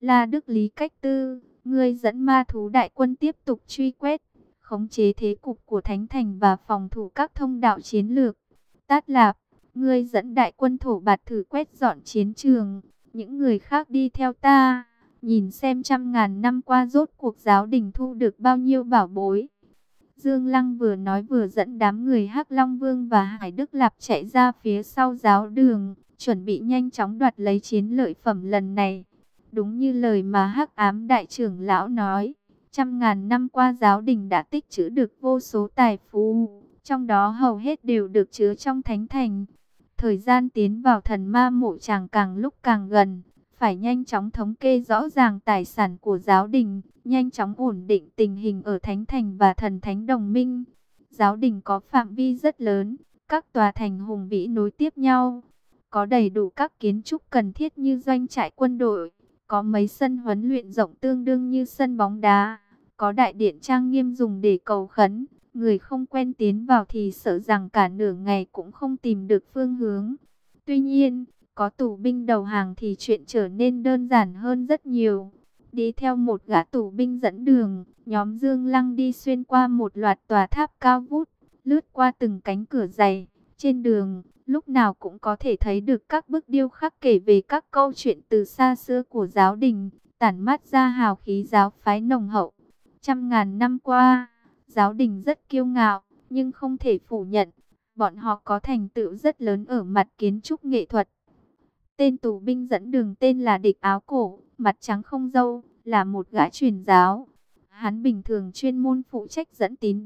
La Đức Lý Cách Tư, ngươi dẫn ma thú đại quân tiếp tục truy quét, khống chế thế cục của Thánh Thành và phòng thủ các thông đạo chiến lược. Tát Lạp, ngươi dẫn đại quân thổ bạt thử quét dọn chiến trường, những người khác đi theo ta, nhìn xem trăm ngàn năm qua rốt cuộc giáo đình thu được bao nhiêu bảo bối. Dương Lăng vừa nói vừa dẫn đám người Hắc Long Vương và Hải Đức Lạp chạy ra phía sau giáo đường, chuẩn bị nhanh chóng đoạt lấy chiến lợi phẩm lần này. Đúng như lời mà Hắc Ám Đại trưởng lão nói, trăm ngàn năm qua giáo đình đã tích trữ được vô số tài phú, trong đó hầu hết đều được chứa trong thánh thành. Thời gian tiến vào thần ma mộ chàng càng lúc càng gần, phải nhanh chóng thống kê rõ ràng tài sản của giáo đình, nhanh chóng ổn định tình hình ở Thánh Thành và Thần Thánh Đồng Minh. Giáo đình có phạm vi rất lớn, các tòa thành hùng vĩ nối tiếp nhau, có đầy đủ các kiến trúc cần thiết như doanh trại quân đội, có mấy sân huấn luyện rộng tương đương như sân bóng đá, có đại điện trang nghiêm dùng để cầu khấn. Người không quen tiến vào thì sợ rằng cả nửa ngày cũng không tìm được phương hướng. Tuy nhiên, có tù binh đầu hàng thì chuyện trở nên đơn giản hơn rất nhiều. Đi theo một gã tù binh dẫn đường, nhóm Dương Lăng đi xuyên qua một loạt tòa tháp cao vút, lướt qua từng cánh cửa dày. Trên đường, lúc nào cũng có thể thấy được các bức điêu khắc kể về các câu chuyện từ xa xưa của giáo đình, tản mát ra hào khí giáo phái nồng hậu. Trăm ngàn năm qua, giáo đình rất kiêu ngạo, nhưng không thể phủ nhận, bọn họ có thành tựu rất lớn ở mặt kiến trúc nghệ thuật. Tên tù binh dẫn đường tên là địch áo cổ, mặt trắng không dâu, là một gã truyền giáo. Hắn bình thường chuyên môn phụ trách dẫn tín.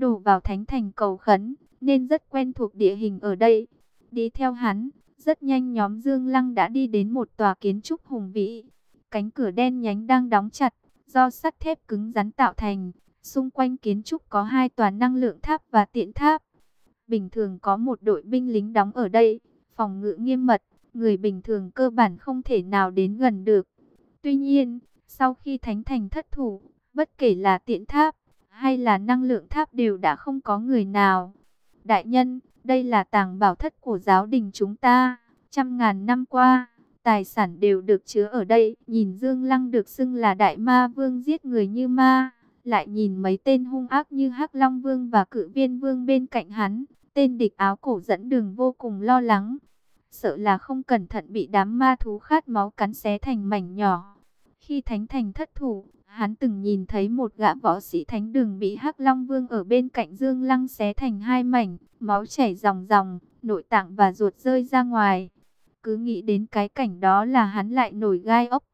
Đổ vào thánh thành cầu khấn, nên rất quen thuộc địa hình ở đây. Đi theo hắn, rất nhanh nhóm Dương Lăng đã đi đến một tòa kiến trúc hùng vĩ. Cánh cửa đen nhánh đang đóng chặt, do sắt thép cứng rắn tạo thành. Xung quanh kiến trúc có hai tòa năng lượng tháp và tiện tháp. Bình thường có một đội binh lính đóng ở đây, phòng ngự nghiêm mật, người bình thường cơ bản không thể nào đến gần được. Tuy nhiên, sau khi Thánh Thành thất thủ, bất kể là tiện tháp hay là năng lượng tháp đều đã không có người nào. Đại nhân, đây là tàng bảo thất của giáo đình chúng ta, trăm ngàn năm qua, tài sản đều được chứa ở đây. Nhìn Dương Lăng được xưng là đại ma vương giết người như ma lại nhìn mấy tên hung ác như Hắc Long Vương và Cự Viên Vương bên cạnh hắn, tên địch áo cổ dẫn đường vô cùng lo lắng, sợ là không cẩn thận bị đám ma thú khát máu cắn xé thành mảnh nhỏ. Khi Thánh Thành thất thủ, hắn từng nhìn thấy một gã võ sĩ Thánh Đường bị Hắc Long Vương ở bên cạnh Dương Lăng xé thành hai mảnh, máu chảy ròng ròng, nội tạng và ruột rơi ra ngoài. Cứ nghĩ đến cái cảnh đó là hắn lại nổi gai ốc.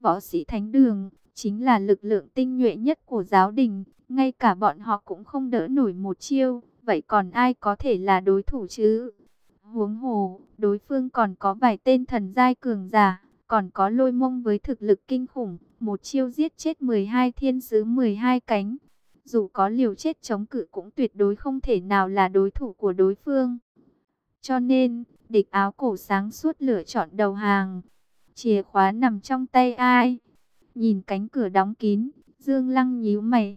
Võ sĩ Thánh Đường, chính là lực lượng tinh nhuệ nhất của giáo đình, ngay cả bọn họ cũng không đỡ nổi một chiêu, vậy còn ai có thể là đối thủ chứ? Huống hồ, đối phương còn có vài tên thần giai cường giả, còn có lôi mông với thực lực kinh khủng, một chiêu giết chết 12 thiên sứ 12 cánh. Dù có liều chết chống cự cũng tuyệt đối không thể nào là đối thủ của đối phương. Cho nên, địch áo cổ sáng suốt lựa chọn đầu hàng. Chìa khóa nằm trong tay ai? Nhìn cánh cửa đóng kín, Dương Lăng nhíu mày.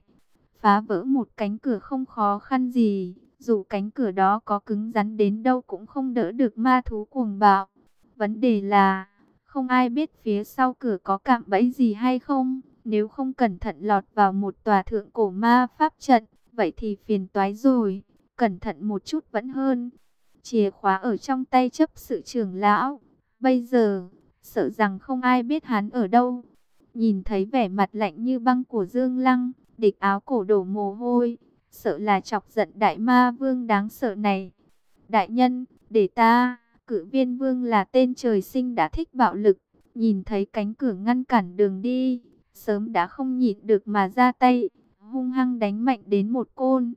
Phá vỡ một cánh cửa không khó khăn gì, dù cánh cửa đó có cứng rắn đến đâu cũng không đỡ được ma thú cuồng bạo. Vấn đề là, không ai biết phía sau cửa có cạm bẫy gì hay không. Nếu không cẩn thận lọt vào một tòa thượng cổ ma pháp trận, vậy thì phiền toái rồi. Cẩn thận một chút vẫn hơn. Chìa khóa ở trong tay chấp sự trưởng lão. Bây giờ, sợ rằng không ai biết hắn ở đâu. Nhìn thấy vẻ mặt lạnh như băng của Dương Lăng, địch áo cổ đổ mồ hôi, sợ là chọc giận đại ma vương đáng sợ này. Đại nhân, để ta, cử viên vương là tên trời sinh đã thích bạo lực, nhìn thấy cánh cửa ngăn cản đường đi, sớm đã không nhịn được mà ra tay, hung hăng đánh mạnh đến một côn.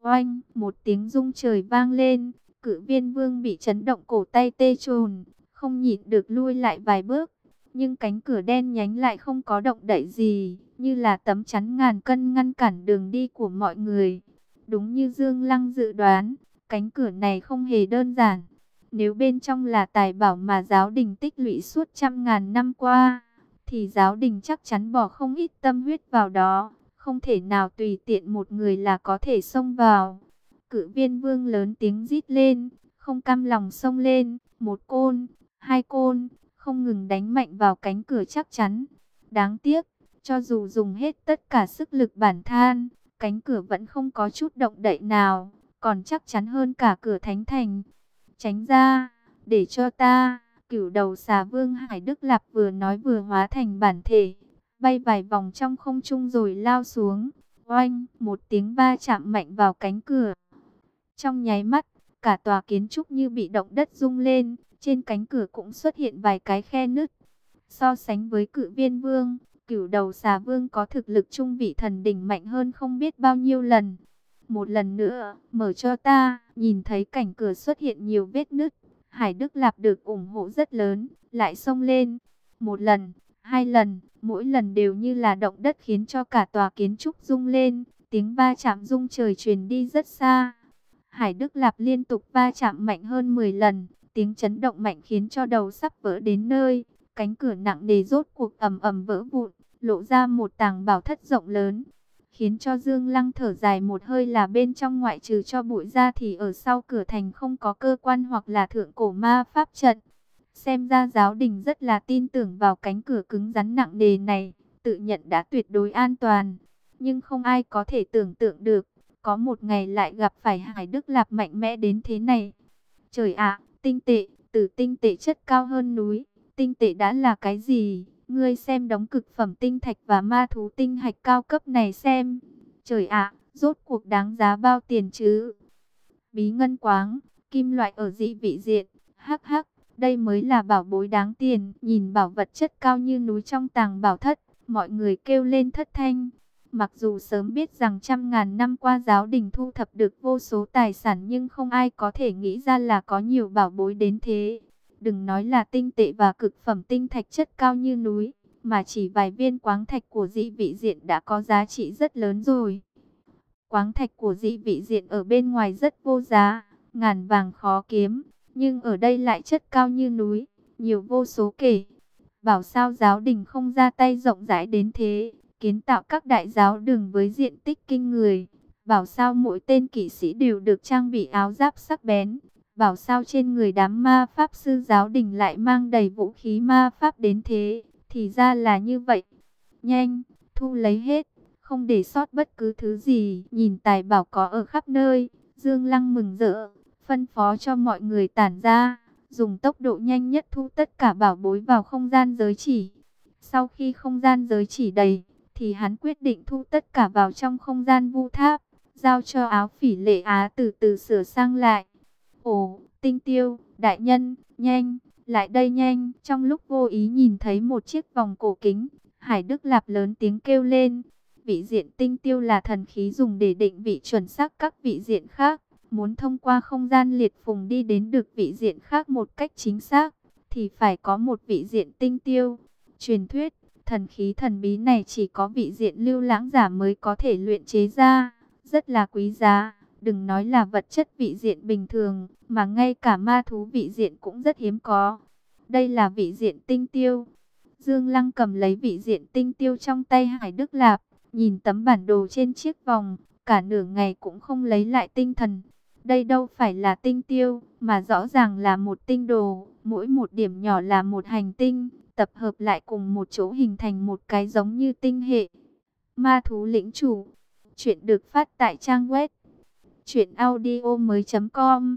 Oanh, một tiếng rung trời vang lên, cử viên vương bị chấn động cổ tay tê trồn, không nhịn được lui lại vài bước nhưng cánh cửa đen nhánh lại không có động đậy gì, như là tấm chắn ngàn cân ngăn cản đường đi của mọi người. Đúng như Dương Lăng dự đoán, cánh cửa này không hề đơn giản. Nếu bên trong là tài bảo mà giáo đình tích lũy suốt trăm ngàn năm qua, thì giáo đình chắc chắn bỏ không ít tâm huyết vào đó, không thể nào tùy tiện một người là có thể xông vào. Cự viên vương lớn tiếng rít lên, không cam lòng xông lên, một côn, hai côn, không ngừng đánh mạnh vào cánh cửa chắc chắn. Đáng tiếc, cho dù dùng hết tất cả sức lực bản than, cánh cửa vẫn không có chút động đậy nào, còn chắc chắn hơn cả cửa thánh thành. Tránh ra, để cho ta, cửu đầu xà vương Hải Đức Lạp vừa nói vừa hóa thành bản thể, bay vài vòng trong không trung rồi lao xuống. Oanh, một tiếng va chạm mạnh vào cánh cửa. Trong nháy mắt, cả tòa kiến trúc như bị động đất rung lên, trên cánh cửa cũng xuất hiện vài cái khe nứt. So sánh với cự viên vương, cửu đầu xà vương có thực lực trung vị thần đỉnh mạnh hơn không biết bao nhiêu lần. Một lần nữa, mở cho ta, nhìn thấy cảnh cửa xuất hiện nhiều vết nứt. Hải Đức Lạp được ủng hộ rất lớn, lại xông lên. Một lần, hai lần, mỗi lần đều như là động đất khiến cho cả tòa kiến trúc rung lên. Tiếng ba chạm rung trời truyền đi rất xa. Hải Đức Lạp liên tục va chạm mạnh hơn 10 lần, tiếng chấn động mạnh khiến cho đầu sắp vỡ đến nơi. Cánh cửa nặng nề rốt cuộc ầm ầm vỡ vụn, lộ ra một tàng bảo thất rộng lớn. Khiến cho Dương Lăng thở dài một hơi là bên trong ngoại trừ cho bụi ra thì ở sau cửa thành không có cơ quan hoặc là thượng cổ ma pháp trận. Xem ra giáo đình rất là tin tưởng vào cánh cửa cứng rắn nặng nề này, tự nhận đã tuyệt đối an toàn. Nhưng không ai có thể tưởng tượng được, có một ngày lại gặp phải Hải Đức Lạp mạnh mẽ đến thế này. Trời ạ, tinh tệ, từ tinh tệ chất cao hơn núi, tinh tệ đã là cái gì? Ngươi xem đóng cực phẩm tinh thạch và ma thú tinh hạch cao cấp này xem. Trời ạ, rốt cuộc đáng giá bao tiền chứ? Bí ngân quáng, kim loại ở dị vị diện, hắc hắc, đây mới là bảo bối đáng tiền. Nhìn bảo vật chất cao như núi trong tàng bảo thất, mọi người kêu lên thất thanh. Mặc dù sớm biết rằng trăm ngàn năm qua giáo đình thu thập được vô số tài sản nhưng không ai có thể nghĩ ra là có nhiều bảo bối đến thế. Đừng nói là tinh tệ và cực phẩm tinh thạch chất cao như núi, mà chỉ vài viên quáng thạch của dị vị diện đã có giá trị rất lớn rồi. Quáng thạch của dị vị diện ở bên ngoài rất vô giá, ngàn vàng khó kiếm, nhưng ở đây lại chất cao như núi, nhiều vô số kể. Bảo sao giáo đình không ra tay rộng rãi đến thế, kiến tạo các đại giáo đường với diện tích kinh người. Bảo sao mỗi tên kỵ sĩ đều được trang bị áo giáp sắc bén, Bảo sao trên người đám ma pháp sư giáo đình lại mang đầy vũ khí ma pháp đến thế. Thì ra là như vậy. Nhanh, thu lấy hết. Không để sót bất cứ thứ gì. Nhìn tài bảo có ở khắp nơi. Dương Lăng mừng rỡ. Phân phó cho mọi người tản ra. Dùng tốc độ nhanh nhất thu tất cả bảo bối vào không gian giới chỉ. Sau khi không gian giới chỉ đầy. Thì hắn quyết định thu tất cả vào trong không gian vu tháp. Giao cho áo phỉ lệ á từ từ sửa sang lại. Ồ, tinh tiêu, đại nhân, nhanh, lại đây nhanh. Trong lúc vô ý nhìn thấy một chiếc vòng cổ kính, Hải Đức Lạp lớn tiếng kêu lên. Vị diện tinh tiêu là thần khí dùng để định vị chuẩn xác các vị diện khác. Muốn thông qua không gian liệt phùng đi đến được vị diện khác một cách chính xác, thì phải có một vị diện tinh tiêu. Truyền thuyết, thần khí thần bí này chỉ có vị diện lưu lãng giả mới có thể luyện chế ra, rất là quý giá. Đừng nói là vật chất vị diện bình thường, mà ngay cả ma thú vị diện cũng rất hiếm có. Đây là vị diện tinh tiêu. Dương Lăng cầm lấy vị diện tinh tiêu trong tay Hải Đức Lạp, nhìn tấm bản đồ trên chiếc vòng, cả nửa ngày cũng không lấy lại tinh thần. Đây đâu phải là tinh tiêu, mà rõ ràng là một tinh đồ, mỗi một điểm nhỏ là một hành tinh, tập hợp lại cùng một chỗ hình thành một cái giống như tinh hệ. Ma thú lĩnh chủ, chuyện được phát tại trang web Chuyện audio mới com.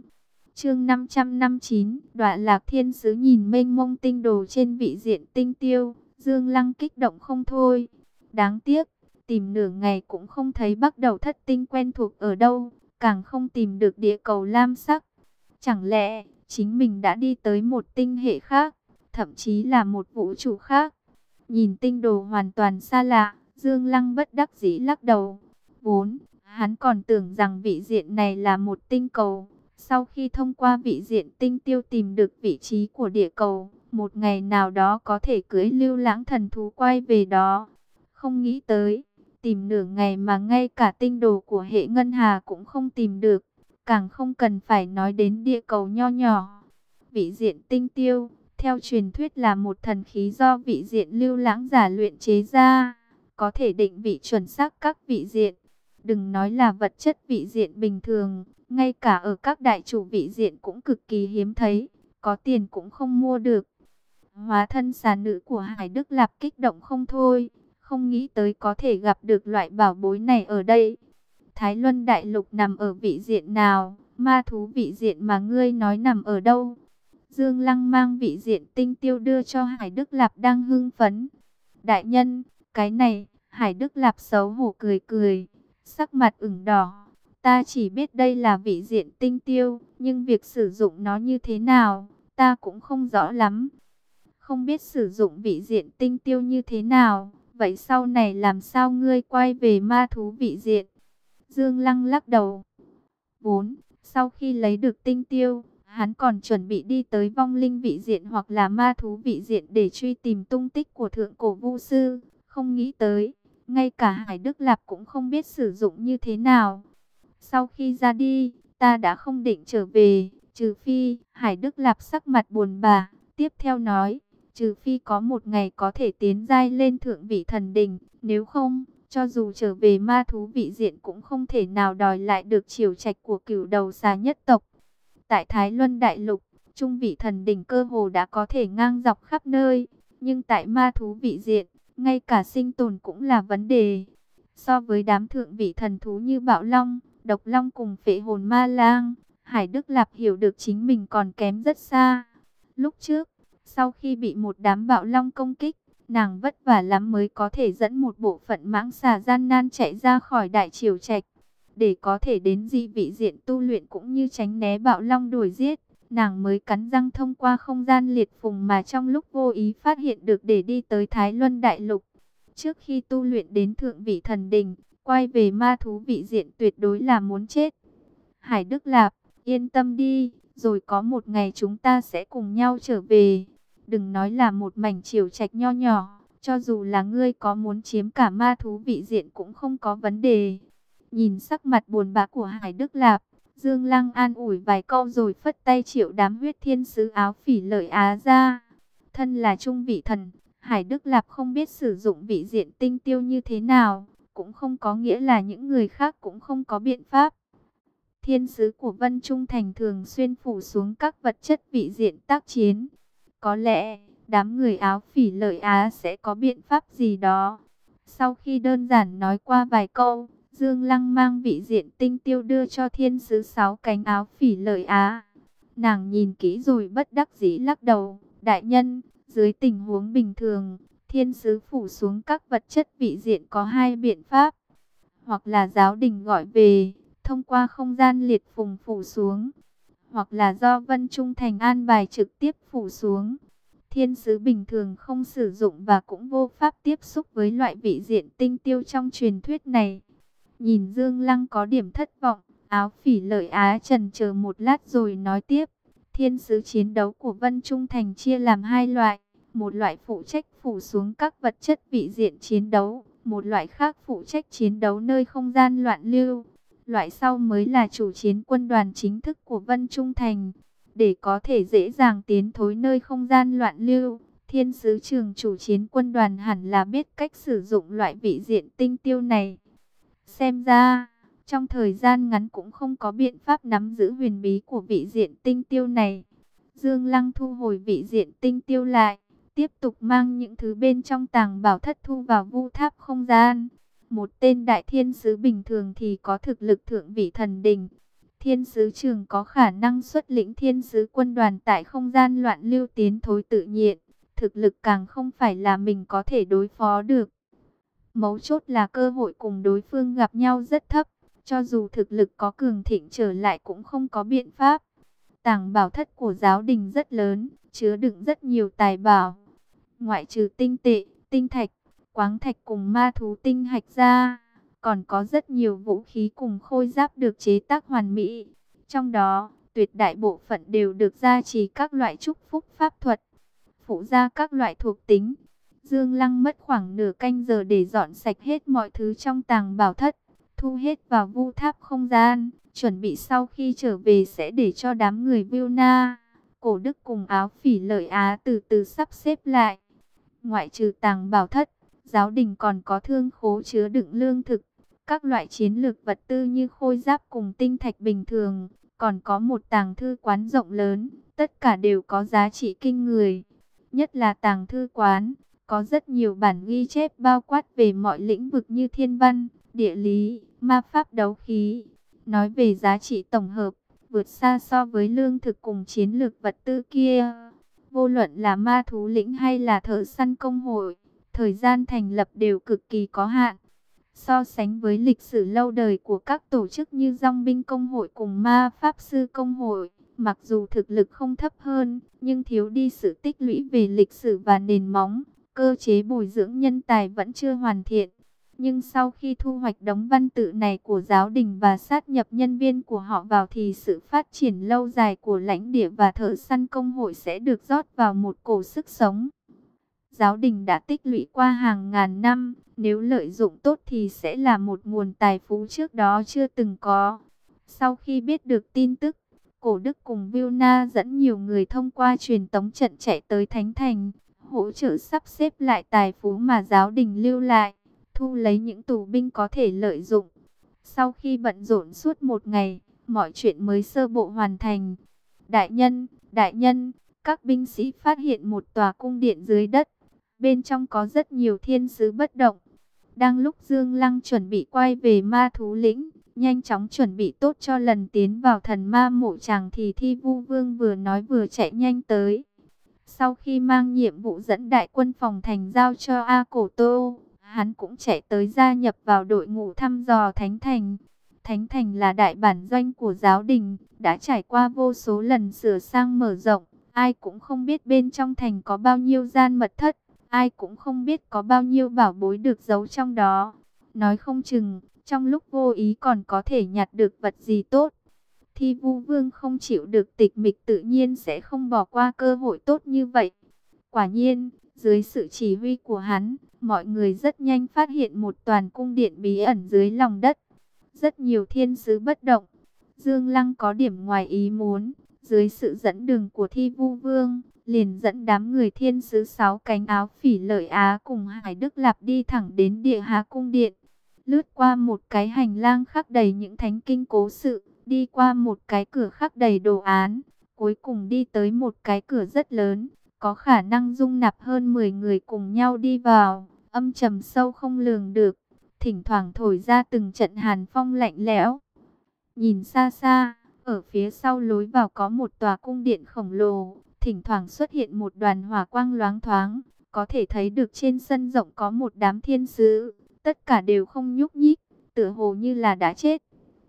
Chương 559 Đoạn lạc thiên sứ nhìn mênh mông tinh đồ trên vị diện tinh tiêu, Dương Lăng kích động không thôi. Đáng tiếc, Tìm nửa ngày cũng không thấy bắt đầu thất tinh quen thuộc ở đâu, Càng không tìm được địa cầu lam sắc. Chẳng lẽ, Chính mình đã đi tới một tinh hệ khác, Thậm chí là một vũ trụ khác? Nhìn tinh đồ hoàn toàn xa lạ, Dương Lăng bất đắc dĩ lắc đầu. Vốn Hắn còn tưởng rằng vị diện này là một tinh cầu. Sau khi thông qua vị diện tinh tiêu tìm được vị trí của địa cầu, một ngày nào đó có thể cưới lưu lãng thần thú quay về đó. Không nghĩ tới, tìm nửa ngày mà ngay cả tinh đồ của hệ ngân hà cũng không tìm được. Càng không cần phải nói đến địa cầu nho nhỏ. Vị diện tinh tiêu, theo truyền thuyết là một thần khí do vị diện lưu lãng giả luyện chế ra, có thể định vị chuẩn xác các vị diện. Đừng nói là vật chất vị diện bình thường, ngay cả ở các đại chủ vị diện cũng cực kỳ hiếm thấy, có tiền cũng không mua được. Hóa thân xà nữ của Hải Đức Lạp kích động không thôi, không nghĩ tới có thể gặp được loại bảo bối này ở đây. Thái Luân Đại Lục nằm ở vị diện nào? Ma thú vị diện mà ngươi nói nằm ở đâu? Dương Lăng mang vị diện tinh tiêu đưa cho Hải Đức Lạp đang hưng phấn. Đại nhân, cái này, Hải Đức Lạp xấu hổ cười cười, sắc mặt ửng đỏ. Ta chỉ biết đây là vị diện tinh tiêu, nhưng việc sử dụng nó như thế nào, ta cũng không rõ lắm. Không biết sử dụng vị diện tinh tiêu như thế nào, vậy sau này làm sao ngươi quay về ma thú vị diện? Dương Lăng lắc đầu. 4. Sau khi lấy được tinh tiêu, hắn còn chuẩn bị đi tới vong linh vị diện hoặc là ma thú vị diện để truy tìm tung tích của thượng cổ vu sư. Không nghĩ tới, ngay cả Hải Đức Lạp cũng không biết sử dụng như thế nào. Sau khi ra đi, ta đã không định trở về, trừ phi, Hải Đức Lạp sắc mặt buồn bà, tiếp theo nói, trừ phi có một ngày có thể tiến giai lên thượng vị thần đình, nếu không, cho dù trở về ma thú vị diện cũng không thể nào đòi lại được chiều trạch của cửu đầu xà nhất tộc. Tại Thái Luân Đại Lục, trung vị thần đỉnh cơ hồ đã có thể ngang dọc khắp nơi, nhưng tại ma thú vị diện, ngay cả sinh tồn cũng là vấn đề. So với đám thượng vị thần thú như Bạo Long, Độc Long cùng phệ hồn ma lang, Hải Đức Lạp hiểu được chính mình còn kém rất xa. Lúc trước, sau khi bị một đám Bạo Long công kích, nàng vất vả lắm mới có thể dẫn một bộ phận mãng xà gian nan chạy ra khỏi đại triều trạch. Để có thể đến di vị diện tu luyện cũng như tránh né bạo long đuổi giết, nàng mới cắn răng thông qua không gian liệt phùng mà trong lúc vô ý phát hiện được để đi tới Thái Luân Đại Lục. Trước khi tu luyện đến thượng vị thần đình, quay về ma thú vị diện tuyệt đối là muốn chết. Hải Đức Lạp, yên tâm đi, rồi có một ngày chúng ta sẽ cùng nhau trở về. Đừng nói là một mảnh chiều trạch nho nhỏ, cho dù là ngươi có muốn chiếm cả ma thú vị diện cũng không có vấn đề. Nhìn sắc mặt buồn bã của Hải Đức Lạp, Dương Lăng an ủi vài câu rồi phất tay triệu đám huyết thiên sứ áo phỉ lợi Á ra. Thân là trung vị thần, Hải Đức Lạp không biết sử dụng vị diện tinh tiêu như thế nào, cũng không có nghĩa là những người khác cũng không có biện pháp. Thiên sứ của Vân Trung Thành thường xuyên phủ xuống các vật chất vị diện tác chiến. Có lẽ, đám người áo phỉ lợi Á sẽ có biện pháp gì đó. Sau khi đơn giản nói qua vài câu, Dương Lăng mang vị diện tinh tiêu đưa cho thiên sứ sáu cánh áo phỉ lợi Á. Nàng nhìn kỹ rồi bất đắc dĩ lắc đầu. Đại nhân, dưới tình huống bình thường, thiên sứ phủ xuống các vật chất vị diện có hai biện pháp. Hoặc là giáo đình gọi về, thông qua không gian liệt phùng phủ xuống. Hoặc là do Vân Trung Thành an bài trực tiếp phủ xuống. Thiên sứ bình thường không sử dụng và cũng vô pháp tiếp xúc với loại vị diện tinh tiêu trong truyền thuyết này. Nhìn Dương Lăng có điểm thất vọng, áo phỉ lợi Á trần chờ một lát rồi nói tiếp. Thiên sứ chiến đấu của Vân Trung Thành chia làm hai loại. Một loại phụ trách phủ xuống các vật chất vị diện chiến đấu. Một loại khác phụ trách chiến đấu nơi không gian loạn lưu. Loại sau mới là chủ chiến quân đoàn chính thức của Vân Trung Thành. Để có thể dễ dàng tiến thối nơi không gian loạn lưu, thiên sứ trường chủ chiến quân đoàn hẳn là biết cách sử dụng loại vị diện tinh tiêu này. Xem ra, trong thời gian ngắn cũng không có biện pháp nắm giữ huyền bí của vị diện tinh tiêu này. Dương Lăng thu hồi vị diện tinh tiêu lại, tiếp tục mang những thứ bên trong tàng bảo thất thu vào vu tháp không gian. Một tên đại thiên sứ bình thường thì có thực lực thượng vị thần đình. Thiên sứ trường có khả năng xuất lĩnh thiên sứ quân đoàn tại không gian loạn lưu tiến thối tự nhiên. Thực lực càng không phải là mình có thể đối phó được. Mấu chốt là cơ hội cùng đối phương gặp nhau rất thấp, cho dù thực lực có cường thịnh trở lại cũng không có biện pháp. Tàng bảo thất của giáo đình rất lớn, chứa đựng rất nhiều tài bảo. Ngoại trừ tinh tệ, tinh thạch, quáng thạch cùng ma thú tinh hạch ra, còn có rất nhiều vũ khí cùng khôi giáp được chế tác hoàn mỹ. Trong đó, tuyệt đại bộ phận đều được gia trì các loại chúc phúc pháp thuật, phụ gia các loại thuộc tính, Dương Lăng mất khoảng nửa canh giờ để dọn sạch hết mọi thứ trong tàng bảo thất, thu hết vào vu tháp không gian, chuẩn bị sau khi trở về sẽ để cho đám người Vilna, cổ đức cùng áo phỉ lợi Á từ từ sắp xếp lại. Ngoại trừ tàng bảo thất, giáo đình còn có thương khố chứa đựng lương thực, các loại chiến lược vật tư như khôi giáp cùng tinh thạch bình thường, còn có một tàng thư quán rộng lớn, tất cả đều có giá trị kinh người. Nhất là tàng thư quán, có rất nhiều bản ghi chép bao quát về mọi lĩnh vực như thiên văn, địa lý, ma pháp đấu khí. Nói về giá trị tổng hợp, vượt xa so với lương thực cùng chiến lược vật tư kia. Vô luận là ma thú lĩnh hay là thợ săn công hội, thời gian thành lập đều cực kỳ có hạn. So sánh với lịch sử lâu đời của các tổ chức như Dòng binh công hội cùng ma pháp sư công hội, mặc dù thực lực không thấp hơn, nhưng thiếu đi sự tích lũy về lịch sử và nền móng, cơ chế bồi dưỡng nhân tài vẫn chưa hoàn thiện. Nhưng sau khi thu hoạch đống văn tự này của giáo đình và sát nhập nhân viên của họ vào thì sự phát triển lâu dài của lãnh địa và thợ săn công hội sẽ được rót vào một cổ sức sống. Giáo đình đã tích lũy qua hàng ngàn năm, nếu lợi dụng tốt thì sẽ là một nguồn tài phú trước đó chưa từng có. Sau khi biết được tin tức, Cổ Đức cùng Vilna dẫn nhiều người thông qua truyền tống trận chạy tới Thánh Thành, hỗ trợ sắp xếp lại tài phú mà giáo đình lưu lại, thu lấy những tù binh có thể lợi dụng. Sau khi bận rộn suốt một ngày, mọi chuyện mới sơ bộ hoàn thành. Đại nhân, đại nhân, các binh sĩ phát hiện một tòa cung điện dưới đất. Bên trong có rất nhiều thiên sứ bất động. Đang lúc Dương Lăng chuẩn bị quay về ma thú lĩnh, nhanh chóng chuẩn bị tốt cho lần tiến vào thần ma mộ chàng thì thi vu vương vừa nói vừa chạy nhanh tới. Sau khi mang nhiệm vụ dẫn đại quân phòng thành giao cho A Cổ Tô, hắn cũng chạy tới gia nhập vào đội ngũ thăm dò Thánh Thành. Thánh Thành là đại bản doanh của giáo đình, đã trải qua vô số lần sửa sang mở rộng. Ai cũng không biết bên trong thành có bao nhiêu gian mật thất, ai cũng không biết có bao nhiêu bảo bối được giấu trong đó. Nói không chừng, trong lúc vô ý còn có thể nhặt được vật gì tốt. Thi vu vương không chịu được tịch mịch tự nhiên sẽ không bỏ qua cơ hội tốt như vậy. Quả nhiên, dưới sự chỉ huy của hắn, mọi người rất nhanh phát hiện một toàn cung điện bí ẩn dưới lòng đất. Rất nhiều thiên sứ bất động. Dương Lăng có điểm ngoài ý muốn, dưới sự dẫn đường của thi vu vương, liền dẫn đám người thiên sứ sáu cánh áo phỉ lợi Á cùng Hải Đức Lạp đi thẳng đến địa há cung điện. Lướt qua một cái hành lang khắc đầy những thánh kinh cố sự, đi qua một cái cửa khắc đầy đồ án, cuối cùng đi tới một cái cửa rất lớn, có khả năng dung nạp hơn 10 người cùng nhau đi vào, âm trầm sâu không lường được, thỉnh thoảng thổi ra từng trận hàn phong lạnh lẽo. Nhìn xa xa, ở phía sau lối vào có một tòa cung điện khổng lồ, thỉnh thoảng xuất hiện một đoàn hỏa quang loáng thoáng, có thể thấy được trên sân rộng có một đám thiên sứ, tất cả đều không nhúc nhích, tựa hồ như là đã chết.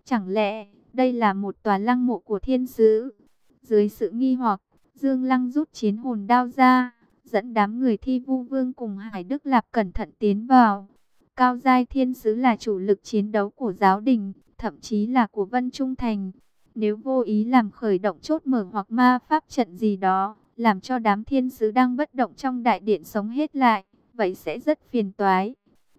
Chẳng lẽ đây là một tòa lăng mộ của thiên sứ? Dưới sự nghi hoặc, Dương Lăng rút chiến hồn đao ra, dẫn đám người thi vu vương cùng Hải Đức Lạp cẩn thận tiến vào. Cao Giai Thiên Sứ là chủ lực chiến đấu của giáo đình, thậm chí là của Vân Trung Thành. Nếu vô ý làm khởi động chốt mở hoặc ma pháp trận gì đó, làm cho đám thiên sứ đang bất động trong đại điện sống hết lại, vậy sẽ rất phiền toái.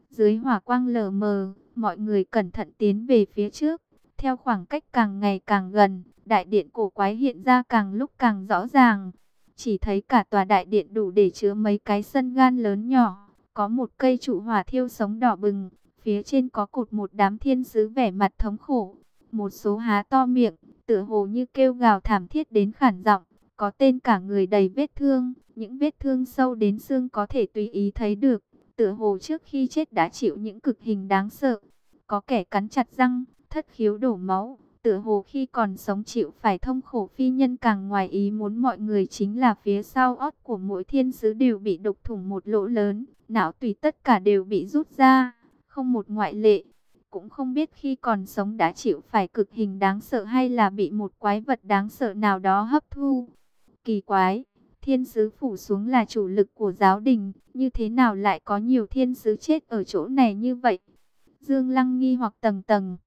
Dưới hỏa quang lờ mờ, mọi người cẩn thận tiến về phía trước. Theo khoảng cách càng ngày càng gần, đại điện cổ quái hiện ra càng lúc càng rõ ràng. Chỉ thấy cả tòa đại điện đủ để chứa mấy cái sân gan lớn nhỏ. Có một cây trụ hỏa thiêu sống đỏ bừng, phía trên có cột một đám thiên sứ vẻ mặt thống khổ. Một số há to miệng, tựa hồ như kêu gào thảm thiết đến khản giọng, có tên cả người đầy vết thương, những vết thương sâu đến xương có thể tùy ý thấy được, tựa hồ trước khi chết đã chịu những cực hình đáng sợ. Có kẻ cắn chặt răng, thất khiếu đổ máu, tựa hồ khi còn sống chịu phải thông khổ phi nhân càng ngoài ý muốn mọi người chính là phía sau ót của mỗi thiên sứ đều bị đục thủng một lỗ lớn, não tùy tất cả đều bị rút ra, không một ngoại lệ. Cũng không biết khi còn sống đã chịu phải cực hình đáng sợ hay là bị một quái vật đáng sợ nào đó hấp thu. Kỳ quái, thiên sứ phủ xuống là chủ lực của giáo đình, như thế nào lại có nhiều thiên sứ chết ở chỗ này như vậy? Dương Lăng nghi hoặc tầng tầng.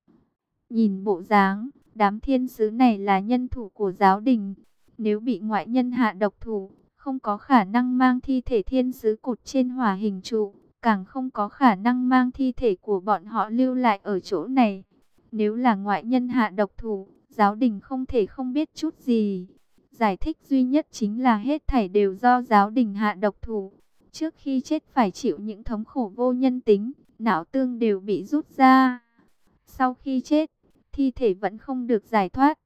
Nhìn bộ dáng, đám thiên sứ này là nhân thủ của giáo đình. Nếu bị ngoại nhân hạ độc thủ, không có khả năng mang thi thể thiên sứ cột trên hỏa hình trụ, càng không có khả năng mang thi thể của bọn họ lưu lại ở chỗ này. Nếu là ngoại nhân hạ độc thủ, giáo đình không thể không biết chút gì. Giải thích duy nhất chính là hết thảy đều do giáo đình hạ độc thủ. Trước khi chết phải chịu những thống khổ vô nhân tính, não tương đều bị rút ra. Sau khi chết, thi thể vẫn không được giải thoát,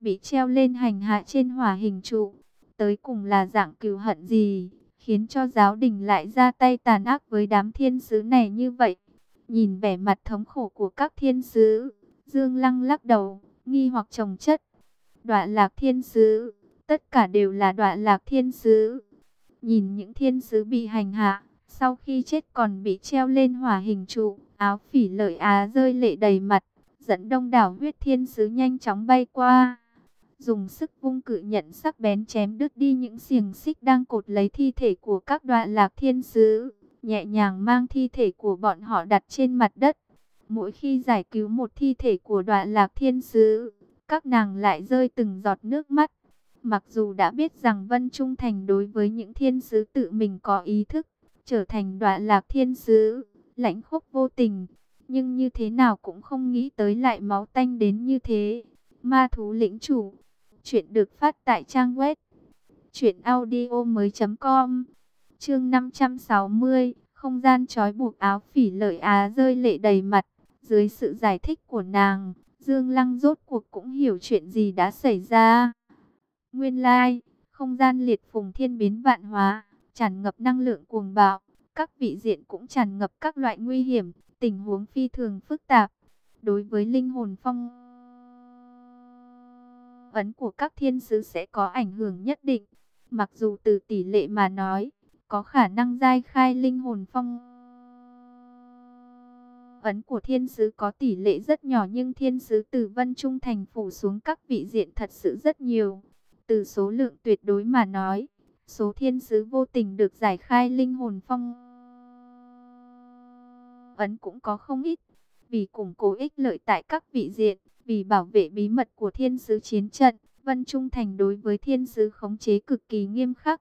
bị treo lên hành hạ trên hỏa hình trụ. Tới cùng là dạng cừu hận gì, khiến cho giáo đình lại ra tay tàn ác với đám thiên sứ này như vậy. Nhìn vẻ mặt thống khổ của các thiên sứ, Dương Lăng lắc đầu, nghi hoặc trồng chất. Đoạn lạc thiên sứ, tất cả đều là đoạn lạc thiên sứ. Nhìn những thiên sứ bị hành hạ, sau khi chết còn bị treo lên hỏa hình trụ, áo phỉ lợi á rơi lệ đầy mặt, dẫn đông đảo huyết thiên sứ nhanh chóng bay qua. Dùng sức vung cự nhận sắc bén chém đứt đi những xiềng xích đang cột lấy thi thể của các đoạn lạc thiên sứ, nhẹ nhàng mang thi thể của bọn họ đặt trên mặt đất. Mỗi khi giải cứu một thi thể của đoạn lạc thiên sứ, các nàng lại rơi từng giọt nước mắt. Mặc dù đã biết rằng Vân Trung Thành đối với những thiên sứ tự mình có ý thức, trở thành đoạn lạc thiên sứ, lãnh khốc vô tình, nhưng như thế nào cũng không nghĩ tới lại máu tanh đến như thế. Ma thú lĩnh chủ, chuyện được phát tại trang web truyệnaudiomoi.com. Chương 560, không gian trói buộc áo phỉ lợi á rơi lệ đầy mặt, dưới sự giải thích của nàng, Dương Lăng rốt cuộc cũng hiểu chuyện gì đã xảy ra. Nguyên lai, không gian liệt phùng thiên biến vạn hóa, tràn ngập năng lượng cuồng bạo, các vị diện cũng tràn ngập các loại nguy hiểm, tình huống phi thường phức tạp. Đối với linh hồn phong ấn của các thiên sứ sẽ có ảnh hưởng nhất định. Mặc dù từ tỷ lệ mà nói, có khả năng giai khai linh hồn phong ấn của thiên sứ có tỷ lệ rất nhỏ nhưng thiên sứ từ Vân Trung Thành phủ xuống các vị diện thật sự rất nhiều. Từ số lượng tuyệt đối mà nói, số thiên sứ vô tình được giải khai linh hồn phong ấn cũng có không ít. Vì củng cố ích lợi tại các vị diện, vì bảo vệ bí mật của thiên sứ chiến trận, Vân Trung Thành đối với thiên sứ khống chế cực kỳ nghiêm khắc.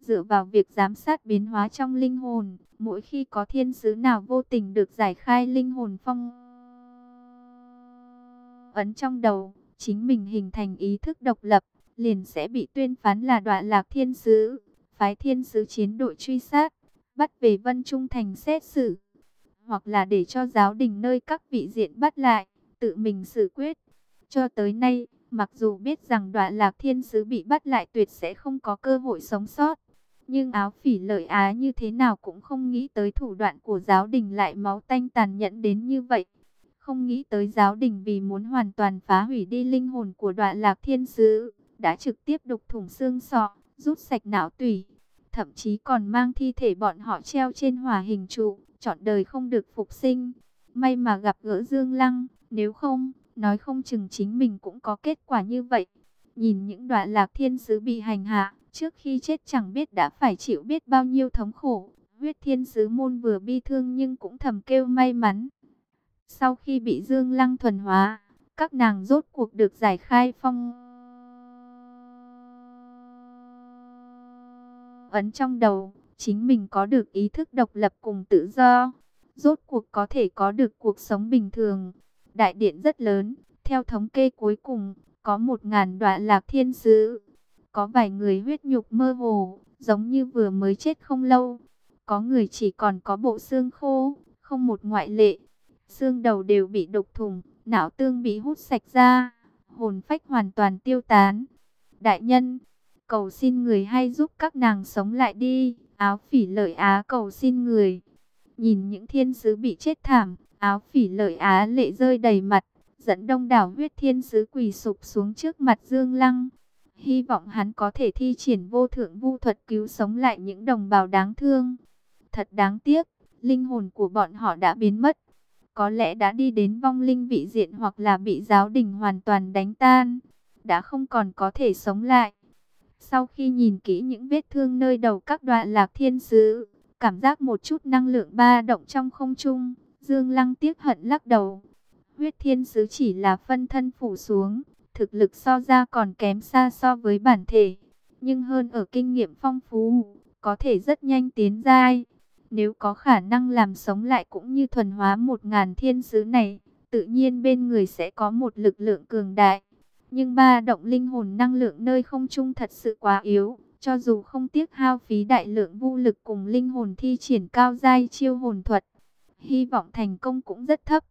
Dựa vào việc giám sát biến hóa trong linh hồn, mỗi khi có thiên sứ nào vô tình được giải khai linh hồn phong ấn trong đầu, chính mình hình thành ý thức độc lập, liền sẽ bị tuyên phán là đoạn lạc thiên sứ, phái thiên sứ chiến đội truy sát, bắt về Vân Trung Thành xét xử, hoặc là để cho giáo đình nơi các vị diện bắt lại, tự mình xử quyết. Cho tới nay, mặc dù biết rằng đoạn lạc thiên sứ bị bắt lại tuyệt sẽ không có cơ hội sống sót, nhưng áo phỉ lợi á như thế nào cũng không nghĩ tới thủ đoạn của giáo đình lại máu tanh tàn nhẫn đến như vậy. Không nghĩ tới giáo đình vì muốn hoàn toàn phá hủy đi linh hồn của đoạn lạc thiên sứ, đã trực tiếp đục thủng xương sọ, rút sạch não tủy. Thậm chí còn mang thi thể bọn họ treo trên hỏa hình trụ, chọn đời không được phục sinh. May mà gặp gỡ Dương Lăng, nếu không, nói không chừng chính mình cũng có kết quả như vậy. Nhìn những đoạn lạc thiên sứ bị hành hạ, Trước khi chết chẳng biết đã phải chịu biết bao nhiêu thống khổ. Huyết thiên sứ môn vừa bi thương nhưng cũng thầm kêu may mắn. Sau khi bị Dương Lăng thuần hóa, các nàng rốt cuộc được giải khai phong ấn trong đầu, chính mình có được ý thức độc lập cùng tự do, rốt cuộc có thể có được cuộc sống bình thường. Đại điện rất lớn, theo thống kê cuối cùng, có một ngàn đoạn lạc thiên sứ, có vài người huyết nhục mơ hồ, giống như vừa mới chết không lâu. Có người chỉ còn có bộ xương khô, không một ngoại lệ. Xương đầu đều bị đục thủng, não tương bị hút sạch ra, hồn phách hoàn toàn tiêu tán. Đại nhân, cầu xin người hay giúp các nàng sống lại đi. Áo phỉ lợi á cầu xin người. Nhìn những thiên sứ bị chết thảm, áo phỉ lợi á lệ rơi đầy mặt, dẫn đông đảo huyết thiên sứ quỳ sụp xuống trước mặt Dương Lăng. Hy vọng hắn có thể thi triển vô thượng vu thuật cứu sống lại những đồng bào đáng thương. Thật đáng tiếc, linh hồn của bọn họ đã biến mất. Có lẽ đã đi đến vong linh vị diện hoặc là bị giáo đình hoàn toàn đánh tan. Đã không còn có thể sống lại. Sau khi nhìn kỹ những vết thương nơi đầu các đoạn lạc thiên sứ, cảm giác một chút năng lượng ba động trong không trung, Dương Lăng tiếc hận lắc đầu. Huyết thiên sứ chỉ là phân thân phủ xuống, thực lực so ra còn kém xa so với bản thể, nhưng hơn ở kinh nghiệm phong phú, có thể rất nhanh tiến giai. Nếu có khả năng làm sống lại cũng như thuần hóa một ngàn thiên sứ này, tự nhiên bên người sẽ có một lực lượng cường đại. Nhưng ba động linh hồn năng lượng nơi không trung thật sự quá yếu, cho dù không tiếc hao phí đại lượng vũ lực cùng linh hồn thi triển cao giai chiêu hồn thuật, hy vọng thành công cũng rất thấp.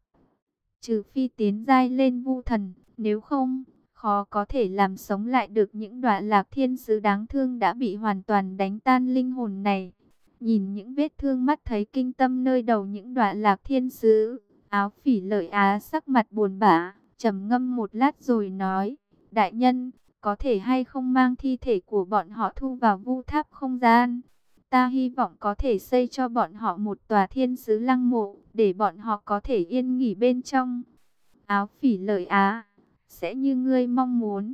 trừ phi tiến giai lên vu thần, nếu không, khó có thể làm sống lại được những đoạn lạc thiên sứ đáng thương đã bị hoàn toàn đánh tan linh hồn này. Nhìn những vết thương mắt thấy kinh tâm nơi đầu những đoạn lạc thiên sứ, áo phỉ lợi á sắc mặt buồn bã, trầm ngâm một lát rồi nói, đại nhân, có thể hay không mang thi thể của bọn họ thu vào vu tháp không gian. Ta hy vọng có thể xây cho bọn họ một tòa thiên sứ lăng mộ, để bọn họ có thể yên nghỉ bên trong. Áo phỉ lợi á, sẽ như ngươi mong muốn.